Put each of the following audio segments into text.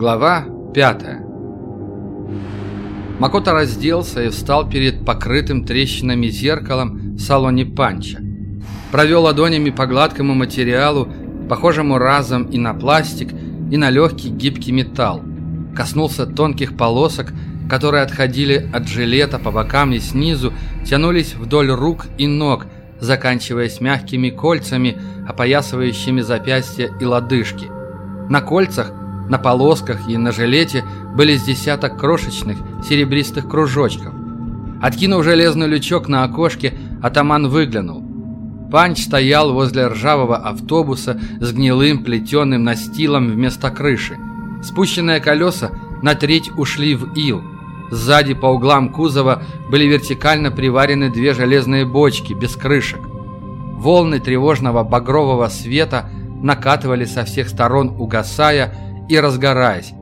Глава пятая Макото разделся и встал перед покрытым трещинами зеркалом в салоне панча. Провел ладонями по гладкому материалу, похожему разом и на пластик, и на легкий гибкий металл. Коснулся тонких полосок, которые отходили от жилета по бокам и снизу, тянулись вдоль рук и ног, заканчиваясь мягкими кольцами, опоясывающими запястья и лодыжки. На кольцах на полосках и на жилете были с десяток крошечных серебристых кружочков. Откинув железный лючок на окошке, атаман выглянул. Панч стоял возле ржавого автобуса с гнилым плетеным настилом вместо крыши. Спущенные колеса на треть ушли в ил. Сзади по углам кузова были вертикально приварены две железные бочки без крышек. Волны тревожного багрового света накатывали со всех сторон, угасая, и разгораясь.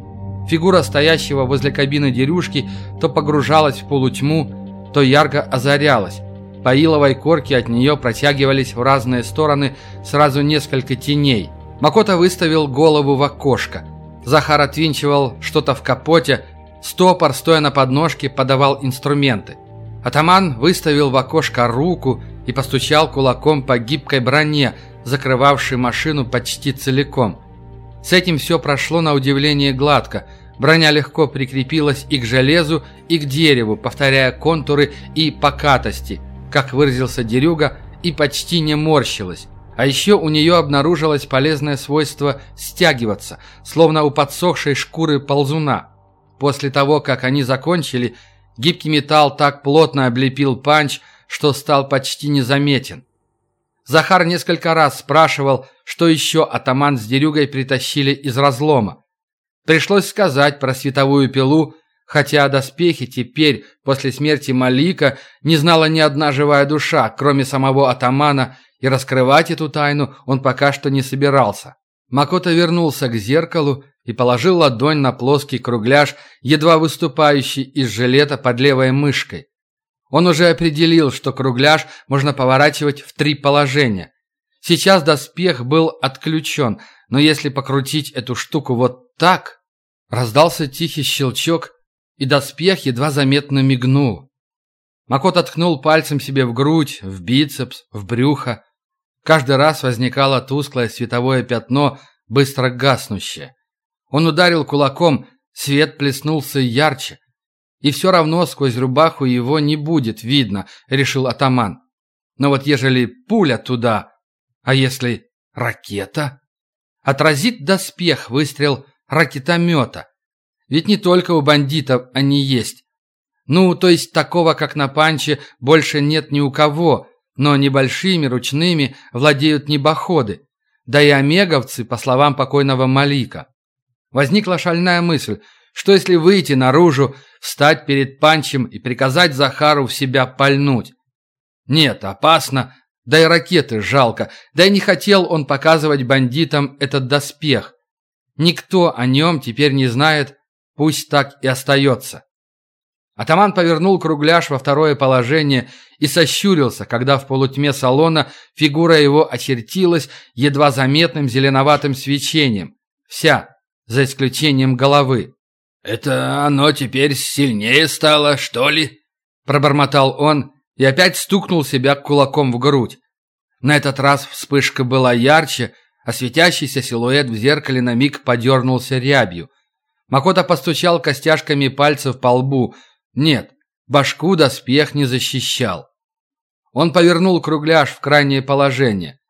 Фигура стоящего возле кабины дерюшки то погружалась в полутьму, то ярко озарялась. По иловой корке от нее протягивались в разные стороны сразу несколько теней. Макота выставил голову в окошко. Захар отвинчивал что-то в капоте, стопор, стоя на подножке, подавал инструменты. Атаман выставил в окошко руку и постучал кулаком по гибкой броне, закрывавшей машину почти целиком – с этим все прошло на удивление гладко. Броня легко прикрепилась и к железу, и к дереву, повторяя контуры и покатости, как выразился Дерюга, и почти не морщилась. А еще у нее обнаружилось полезное свойство стягиваться, словно у подсохшей шкуры ползуна. После того, как они закончили, гибкий металл так плотно облепил панч, что стал почти незаметен. Захар несколько раз спрашивал, что еще атаман с дерюгой притащили из разлома. Пришлось сказать про световую пилу, хотя о доспехе теперь, после смерти Малика, не знала ни одна живая душа, кроме самого атамана, и раскрывать эту тайну он пока что не собирался. Макото вернулся к зеркалу и положил ладонь на плоский кругляш, едва выступающий из жилета под левой мышкой. Он уже определил, что кругляш можно поворачивать в три положения. Сейчас доспех был отключен, но если покрутить эту штуку вот так... Раздался тихий щелчок, и доспех едва заметно мигнул. Макот откнул пальцем себе в грудь, в бицепс, в брюхо. Каждый раз возникало тусклое световое пятно, быстро гаснущее. Он ударил кулаком, свет плеснулся ярче. И все равно сквозь рубаху его не будет видно, решил атаман. Но вот ежели пуля туда, а если ракета? Отразит доспех выстрел ракетомета. Ведь не только у бандитов они есть. Ну, то есть такого, как на панче, больше нет ни у кого, но небольшими ручными владеют небоходы. Да и омеговцы, по словам покойного Малика. Возникла шальная мысль, что если выйти наружу, встать перед Панчем и приказать Захару в себя пальнуть? Нет, опасно, да и ракеты жалко, да и не хотел он показывать бандитам этот доспех. Никто о нем теперь не знает, пусть так и остается. Атаман повернул кругляш во второе положение и сощурился, когда в полутьме салона фигура его очертилась едва заметным зеленоватым свечением. Вся, за исключением головы. «Это оно теперь сильнее стало, что ли?» Пробормотал он и опять стукнул себя кулаком в грудь. На этот раз вспышка была ярче, а светящийся силуэт в зеркале на миг подернулся рябью. Макота постучал костяшками пальцев по лбу. Нет, башку доспех не защищал. Он повернул кругляш в крайнее положение.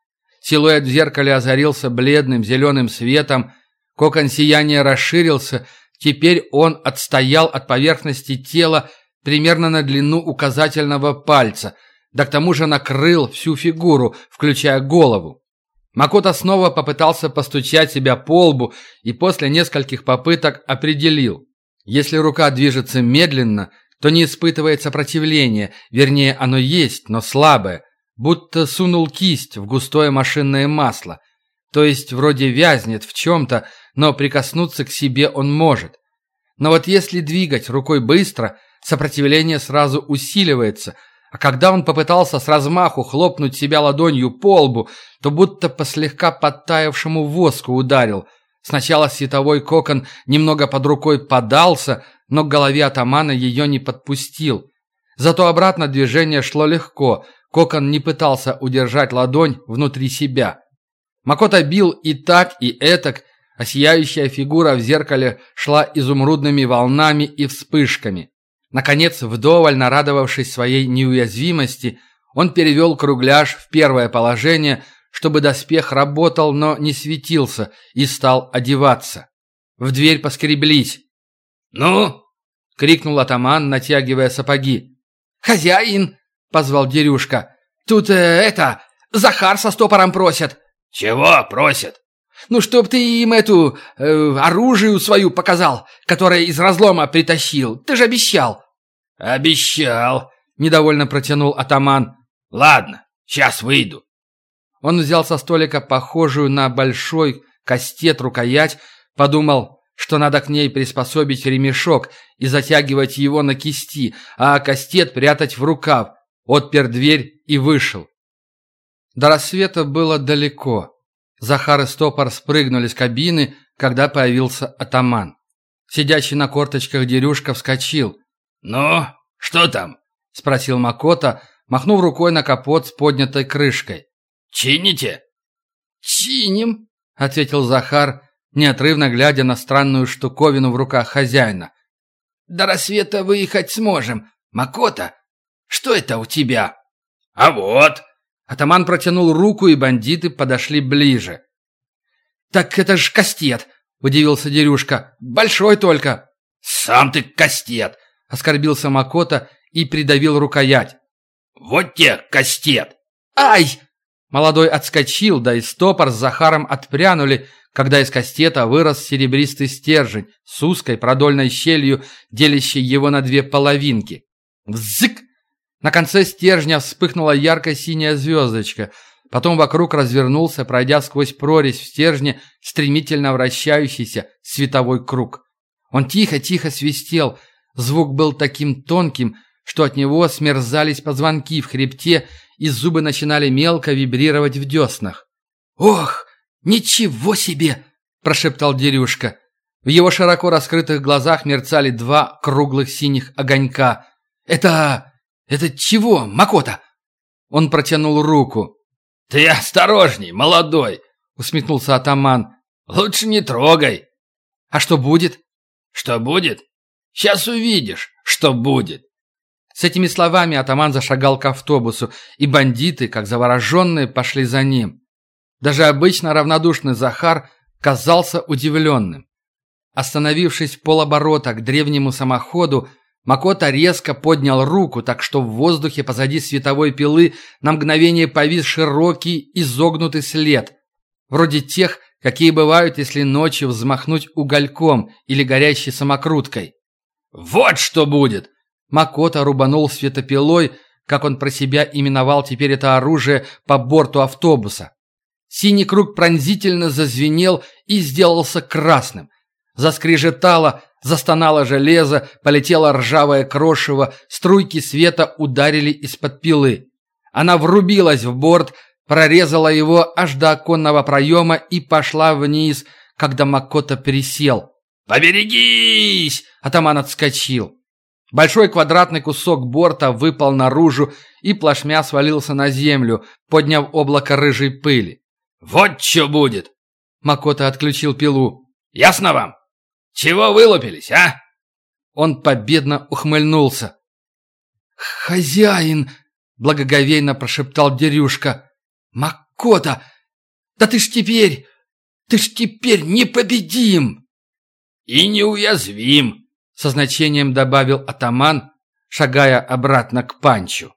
Силуэт в зеркале озарился бледным зеленым светом, кокон сияния расширился, Теперь он отстоял от поверхности тела примерно на длину указательного пальца, да к тому же накрыл всю фигуру, включая голову. Макото снова попытался постучать себя по лбу и после нескольких попыток определил. Если рука движется медленно, то не испытывает сопротивления, вернее, оно есть, но слабое, будто сунул кисть в густое машинное масло. То есть вроде вязнет в чем-то, но прикоснуться к себе он может. Но вот если двигать рукой быстро, сопротивление сразу усиливается, а когда он попытался с размаху хлопнуть себя ладонью по лбу, то будто по слегка подтаявшему воску ударил. Сначала световой кокон немного под рукой подался, но к голове атамана ее не подпустил. Зато обратно движение шло легко, кокон не пытался удержать ладонь внутри себя. Макота бил и так, и этак, а сияющая фигура в зеркале шла изумрудными волнами и вспышками. Наконец, вдоволь нарадовавшись своей неуязвимости, он перевел кругляш в первое положение, чтобы доспех работал, но не светился, и стал одеваться. В дверь поскреблись. «Ну?» — крикнул атаман, натягивая сапоги. «Хозяин!» — позвал Дерюшка. «Тут э, это... Захар со стопором просят». «Чего просят?» «Ну, чтоб ты им эту... Э, оружие свою показал, которое из разлома притащил. Ты же обещал». «Обещал», — недовольно протянул атаман. «Ладно, сейчас выйду». Он взял со столика похожую на большой кастет рукоять, подумал, что надо к ней приспособить ремешок и затягивать его на кисти, а кастет прятать в рукав, отпер дверь и вышел. До рассвета было далеко. Захар и Стопор спрыгнули с кабины, когда появился атаман. Сидящий на корточках Дерюшка вскочил. «Ну, что там?» — спросил Макота, махнув рукой на капот с поднятой крышкой. «Чините?» «Чиним», — ответил Захар, неотрывно глядя на странную штуковину в руках хозяина. «До рассвета выехать сможем. Макота, что это у тебя?» «А вот!» Атаман протянул руку, и бандиты подошли ближе. «Так это ж кастет!» — удивился Дерюшка. «Большой только!» «Сам ты кастет!» — оскорбился Макота и придавил рукоять. «Вот те кастет!» «Ай!» Молодой отскочил, да и стопор с Захаром отпрянули, когда из кастета вырос серебристый стержень с узкой продольной щелью, делящей его на две половинки. Взык! На конце стержня вспыхнула ярко-синяя звездочка. Потом вокруг развернулся, пройдя сквозь прорезь в стержне стремительно вращающийся световой круг. Он тихо-тихо свистел. Звук был таким тонким, что от него смерзались позвонки в хребте, и зубы начинали мелко вибрировать в деснах. «Ох, ничего себе!» – прошептал Дерюшка. В его широко раскрытых глазах мерцали два круглых синих огонька. «Это... это чего, Макота?» Он протянул руку. «Ты осторожней, молодой!» – усмехнулся атаман. «Лучше не трогай!» «А что будет?» «Что будет? Сейчас увидишь, что будет!» С этими словами атаман зашагал к автобусу, и бандиты, как завороженные, пошли за ним. Даже обычно равнодушный Захар казался удивленным. Остановившись полоборота к древнему самоходу, Макота резко поднял руку, так что в воздухе позади световой пилы на мгновение повис широкий изогнутый след, вроде тех, какие бывают, если ночью взмахнуть угольком или горящей самокруткой. «Вот что будет!» Макота рубанул светопилой, как он про себя именовал теперь это оружие, по борту автобуса. Синий круг пронзительно зазвенел и сделался красным. Заскрежетало, застонало железо, полетело ржавое крошево, струйки света ударили из-под пилы. Она врубилась в борт, прорезала его аж до оконного проема и пошла вниз, когда Макота пересел. «Поберегись!» — атаман отскочил. Большой квадратный кусок борта выпал наружу и плашмя свалился на землю, подняв облако рыжей пыли. «Вот что будет!» Макота отключил пилу. «Ясно вам? Чего вылупились, а?» Он победно ухмыльнулся. «Хозяин!» — благоговейно прошептал Дерюшка. «Макота! Да ты ж теперь... Ты ж теперь непобедим!» «И неуязвим!» со значением добавил атаман, шагая обратно к панчу.